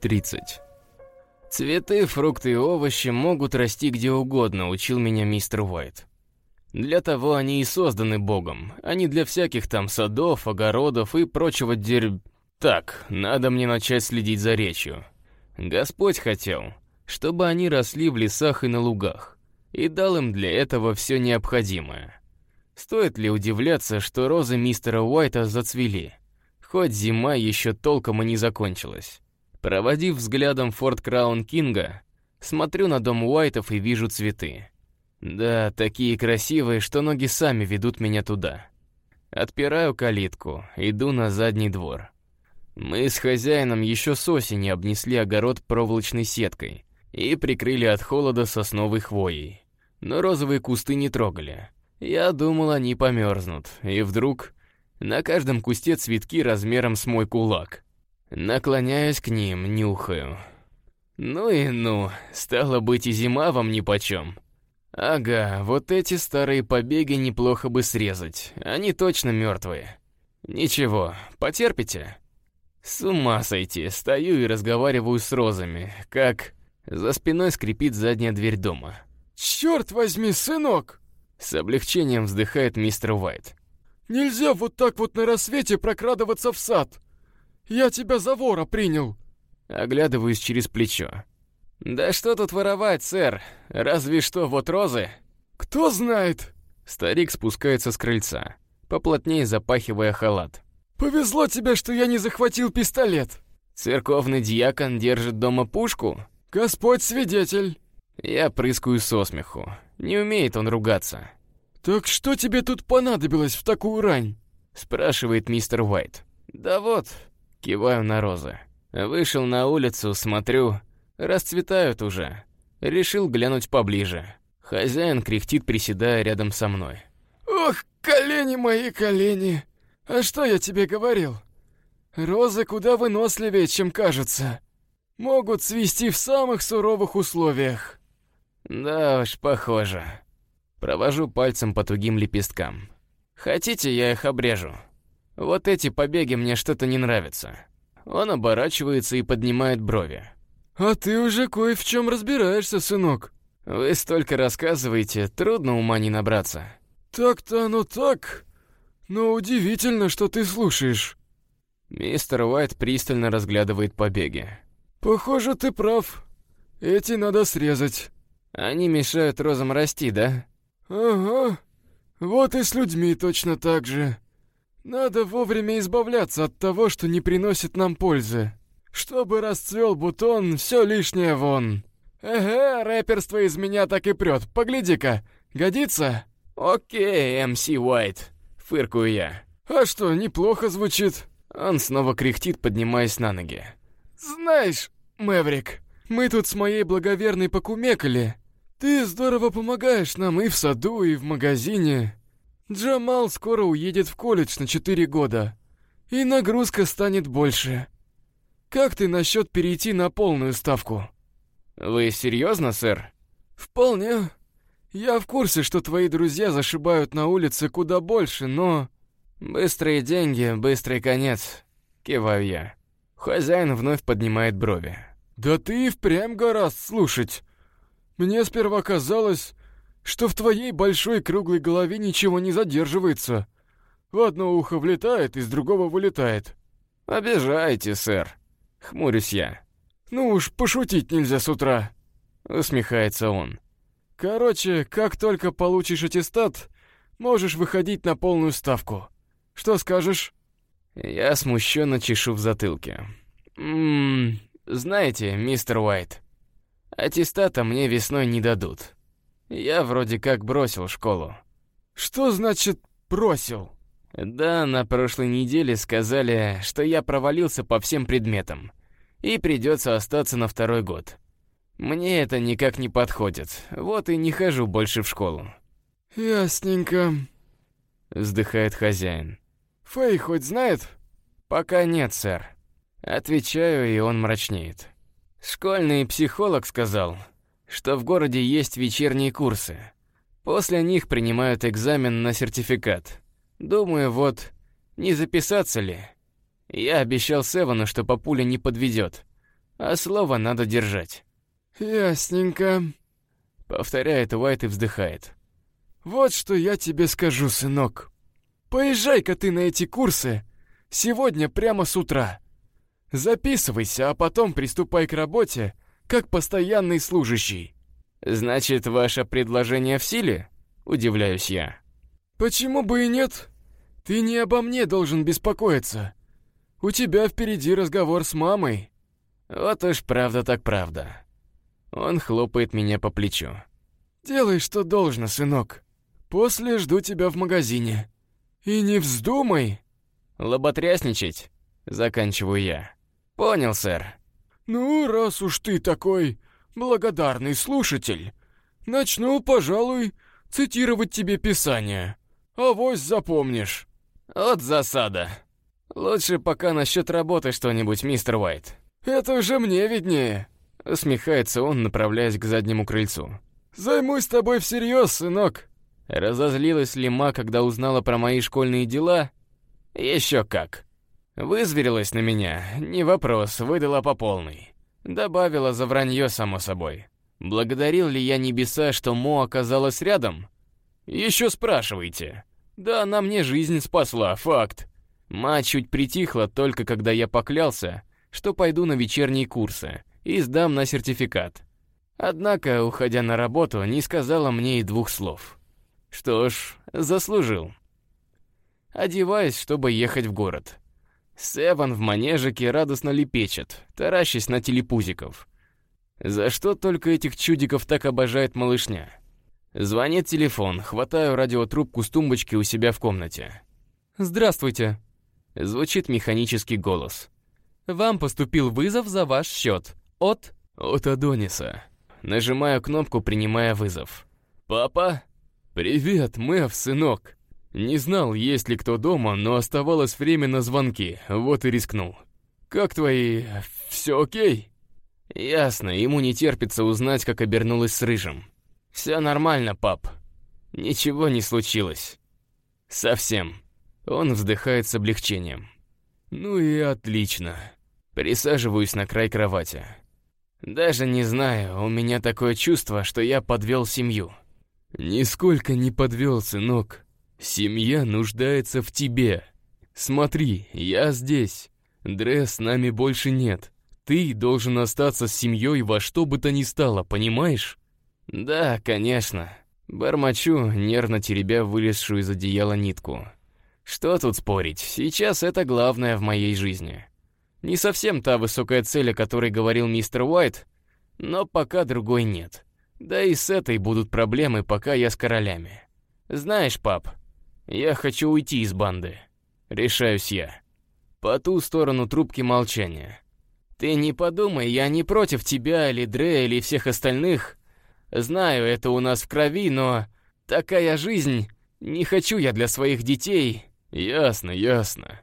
30. Цветы, фрукты и овощи могут расти где угодно, учил меня мистер Уайт. Для того они и созданы Богом, а не для всяких там садов, огородов и прочего дерь... Так, надо мне начать следить за речью. Господь хотел, чтобы они росли в лесах и на лугах, и дал им для этого все необходимое. Стоит ли удивляться, что розы мистера Уайта зацвели, хоть зима еще толком и не закончилась. Проводив взглядом Форт Краун Кинга, смотрю на дом Уайтов и вижу цветы. Да, такие красивые, что ноги сами ведут меня туда. Отпираю калитку, иду на задний двор. Мы с хозяином еще с осени обнесли огород проволочной сеткой и прикрыли от холода сосновой хвоей. Но розовые кусты не трогали. Я думал, они померзнут, и вдруг на каждом кусте цветки размером с мой кулак. Наклоняюсь к ним, нюхаю. Ну и ну, стало быть и зима вам нипочем. Ага, вот эти старые побеги неплохо бы срезать, они точно мертвые. Ничего, потерпите. С ума сойти, стою и разговариваю с розами, как... За спиной скрипит задняя дверь дома. «Черт возьми, сынок!» С облегчением вздыхает мистер Уайт. «Нельзя вот так вот на рассвете прокрадываться в сад. Я тебя за вора принял». Оглядываюсь через плечо. «Да что тут воровать, сэр? Разве что вот розы?» «Кто знает?» Старик спускается с крыльца, поплотнее запахивая халат. «Повезло тебе, что я не захватил пистолет!» «Церковный дьякон держит дома пушку?» «Господь свидетель!» Я прыскаю со смеху. Не умеет он ругаться. «Так что тебе тут понадобилось в такую рань?» Спрашивает мистер Уайт. «Да вот», киваю на розы. Вышел на улицу, смотрю, расцветают уже. Решил глянуть поближе. Хозяин кряхтит, приседая рядом со мной. «Ох, колени мои, колени! А что я тебе говорил? Розы куда выносливее, чем кажется. Могут свести в самых суровых условиях». «Да уж, похоже». Провожу пальцем по тугим лепесткам. «Хотите, я их обрежу? Вот эти побеги мне что-то не нравятся». Он оборачивается и поднимает брови. «А ты уже кое в чем разбираешься, сынок». «Вы столько рассказываете, трудно ума не набраться». «Так-то оно так, но удивительно, что ты слушаешь». Мистер Уайт пристально разглядывает побеги. «Похоже, ты прав. Эти надо срезать». «Они мешают розам расти, да?» «Ага. Вот и с людьми точно так же. Надо вовремя избавляться от того, что не приносит нам пользы. Чтобы расцвел бутон, все лишнее вон. Эге, рэперство из меня так и прет. Погляди-ка, годится?» «Окей, МС Уайт», — фыркую я. «А что, неплохо звучит». Он снова кряхтит, поднимаясь на ноги. «Знаешь, Мэврик, мы тут с моей благоверной покумекали. Ты здорово помогаешь нам и в саду, и в магазине. Джамал скоро уедет в колледж на 4 года, и нагрузка станет больше. Как ты насчет перейти на полную ставку? Вы серьезно, сэр? Вполне. Я в курсе, что твои друзья зашибают на улице куда больше, но... Быстрые деньги, быстрый конец. Киваю я. Хозяин вновь поднимает брови. Да ты и впрямь гораст слушать. Мне сперва казалось, что в твоей большой круглой голове ничего не задерживается. В одно ухо влетает, из другого вылетает. Обижаете, сэр. Хмурюсь я. Ну уж, пошутить нельзя с утра. Усмехается он. Короче, как только получишь аттестат, можешь выходить на полную ставку. Что скажешь? Я смущенно чешу в затылке. Ммм, знаете, мистер Уайт, аттестата мне весной не дадут. Я вроде как бросил школу. Что значит бросил? Да, на прошлой неделе сказали, что я провалился по всем предметам. И придется остаться на второй год. Мне это никак не подходит, вот и не хожу больше в школу. Ясненько. Вздыхает хозяин. Фэй хоть знает? Пока нет, сэр. Отвечаю, и он мрачнеет. Школьный психолог сказал, что в городе есть вечерние курсы. После них принимают экзамен на сертификат. Думаю, вот, не записаться ли? Я обещал Севану, что папуля не подведет. а слово надо держать. «Ясненько», — повторяет Уайт и вздыхает. «Вот что я тебе скажу, сынок. Поезжай-ка ты на эти курсы сегодня прямо с утра. Записывайся, а потом приступай к работе, как постоянный служащий». «Значит, ваше предложение в силе?» — удивляюсь я. «Почему бы и нет? Ты не обо мне должен беспокоиться. У тебя впереди разговор с мамой». «Вот уж правда так правда». Он хлопает меня по плечу. «Делай, что должно, сынок. После жду тебя в магазине. И не вздумай!» «Лоботрясничать?» — заканчиваю я. «Понял, сэр». «Ну, раз уж ты такой благодарный слушатель, начну, пожалуй, цитировать тебе Писание. Авось запомнишь». «Вот засада. Лучше пока насчет работы что-нибудь, мистер Уайт». «Это уже мне виднее», — усмехается он, направляясь к заднему крыльцу. «Займусь тобой всерьез, сынок». Разозлилась Лима, когда узнала про мои школьные дела? Еще как. Вызверилась на меня, не вопрос, выдала по полной. Добавила за вранье, само собой. Благодарил ли я небеса, что Мо оказалась рядом? Еще спрашиваете. Да она мне жизнь спасла, факт. Мать чуть притихла только когда я поклялся, что пойду на вечерние курсы и сдам на сертификат. Однако, уходя на работу, не сказала мне и двух слов. Что ж, заслужил. Одеваюсь, чтобы ехать в город. Севан в манежике радостно лепечет, таращась на телепузиков. За что только этих чудиков так обожает малышня? Звонит телефон, хватаю радиотрубку с тумбочки у себя в комнате. «Здравствуйте», — звучит механический голос. «Вам поступил вызов за ваш счет. От...» «От Адониса». Нажимаю кнопку, принимая вызов. «Папа?» «Привет, Мэв, сынок». Не знал, есть ли кто дома, но оставалось время на звонки, вот и рискнул. «Как твои... все окей?» Ясно, ему не терпится узнать, как обернулась с Рыжим. «Все нормально, пап. Ничего не случилось. Совсем». Он вздыхает с облегчением. «Ну и отлично». Присаживаюсь на край кровати. Даже не знаю, у меня такое чувство, что я подвел семью. Нисколько не подвел, сынок. Семья нуждается в тебе. Смотри, я здесь. Дре с нами больше нет. Ты должен остаться с семьей во что бы то ни стало, понимаешь? Да, конечно. Бормочу, нервно теребя вылезшую из одеяла нитку. Что тут спорить, сейчас это главное в моей жизни. Не совсем та высокая цель, о которой говорил мистер Уайт, но пока другой нет. Да и с этой будут проблемы, пока я с королями. Знаешь, пап, я хочу уйти из банды. Решаюсь я. По ту сторону трубки молчания. Ты не подумай, я не против тебя или Дре или всех остальных. Знаю, это у нас в крови, но такая жизнь. Не хочу я для своих детей. Ясно, ясно.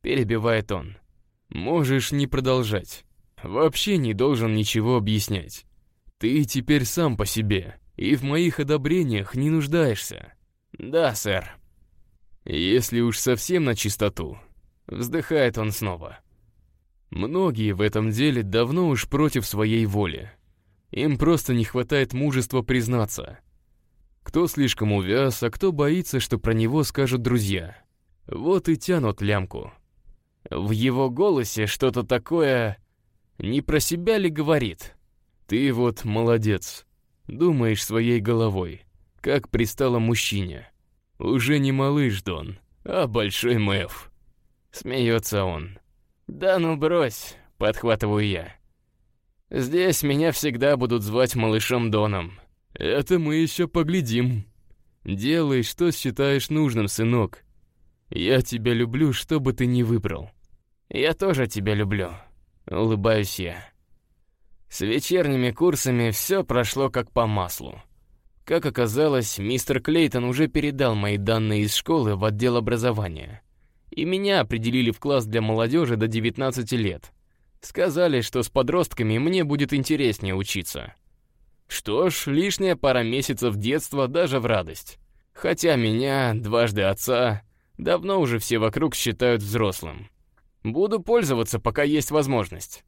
Перебивает он. Можешь не продолжать. Вообще не должен ничего объяснять. Ты теперь сам по себе, и в моих одобрениях не нуждаешься. Да, сэр. Если уж совсем на чистоту, вздыхает он снова. Многие в этом деле давно уж против своей воли. Им просто не хватает мужества признаться. Кто слишком увяз, а кто боится, что про него скажут друзья. Вот и тянут лямку. В его голосе что-то такое... Не про себя ли говорит? Ты вот молодец. Думаешь своей головой, как пристало мужчине. Уже не малыш Дон, а большой Мэв. Смеется он. Да ну брось, подхватываю я. Здесь меня всегда будут звать малышом Доном. Это мы еще поглядим. Делай, что считаешь нужным, сынок. Я тебя люблю, что бы ты ни выбрал. Я тоже тебя люблю. Улыбаюсь я. С вечерними курсами все прошло как по маслу. Как оказалось, мистер Клейтон уже передал мои данные из школы в отдел образования. И меня определили в класс для молодежи до 19 лет. Сказали, что с подростками мне будет интереснее учиться. Что ж, лишняя пара месяцев детства даже в радость. Хотя меня, дважды отца, давно уже все вокруг считают взрослым. Буду пользоваться, пока есть возможность.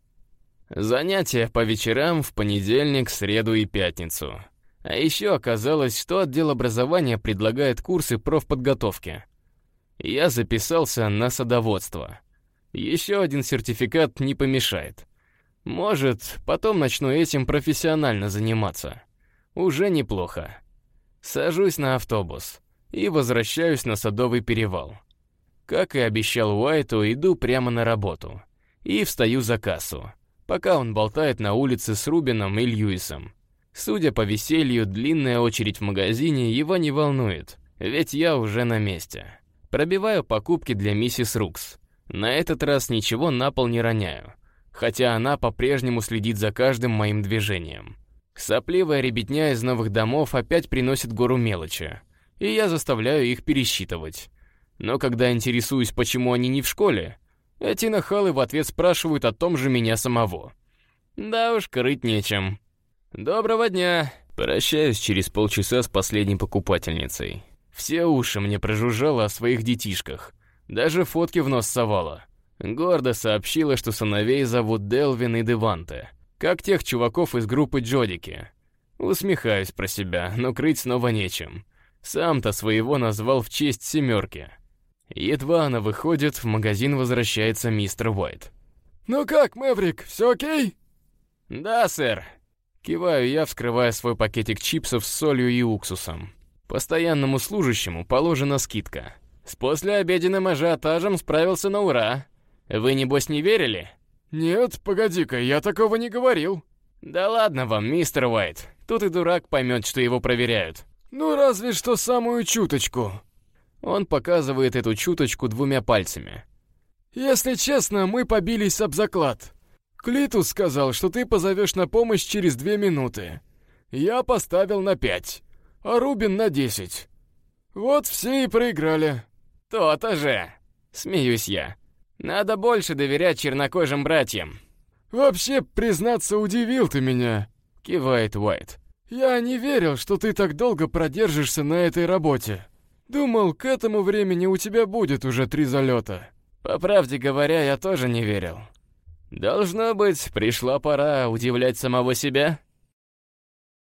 Занятия по вечерам в понедельник, среду и пятницу. А еще оказалось, что отдел образования предлагает курсы профподготовки. Я записался на садоводство. Еще один сертификат не помешает. Может, потом начну этим профессионально заниматься. Уже неплохо. Сажусь на автобус и возвращаюсь на Садовый перевал. Как и обещал Уайту, иду прямо на работу. И встаю за кассу, пока он болтает на улице с Рубином и Льюисом. Судя по веселью, длинная очередь в магазине его не волнует, ведь я уже на месте. Пробиваю покупки для миссис Рукс. На этот раз ничего на пол не роняю, хотя она по-прежнему следит за каждым моим движением. Сопливая ребятня из новых домов опять приносит гору мелочи, и я заставляю их пересчитывать. Но когда интересуюсь, почему они не в школе, эти нахалы в ответ спрашивают о том же меня самого. Да уж, крыть нечем. Доброго дня. Прощаюсь через полчаса с последней покупательницей. Все уши мне прожужжало о своих детишках. Даже фотки в нос совала. Гордо сообщила, что сыновей зовут Делвин и Деванте. Как тех чуваков из группы Джодики. Усмехаюсь про себя, но крыть снова нечем. Сам-то своего назвал в честь семерки. Едва она выходит, в магазин возвращается мистер Уайт. «Ну как, Мэврик, все окей?» «Да, сэр». Киваю я, вскрывая свой пакетик чипсов с солью и уксусом. Постоянному служащему положена скидка. С послеобеденным ажиотажем справился на ура. Вы, небось, не верили? «Нет, погоди-ка, я такого не говорил». «Да ладно вам, мистер Уайт. Тут и дурак поймет, что его проверяют». «Ну, разве что самую чуточку». Он показывает эту чуточку двумя пальцами. «Если честно, мы побились об заклад. Клитус сказал, что ты позовешь на помощь через две минуты. Я поставил на пять, а Рубин на десять. Вот все и проиграли». «То-то же!» — смеюсь я. «Надо больше доверять чернокожим братьям». «Вообще, признаться, удивил ты меня», — кивает Уайт. «Я не верил, что ты так долго продержишься на этой работе. Думал, к этому времени у тебя будет уже три залета». По правде говоря, я тоже не верил. Должно быть, пришла пора удивлять самого себя.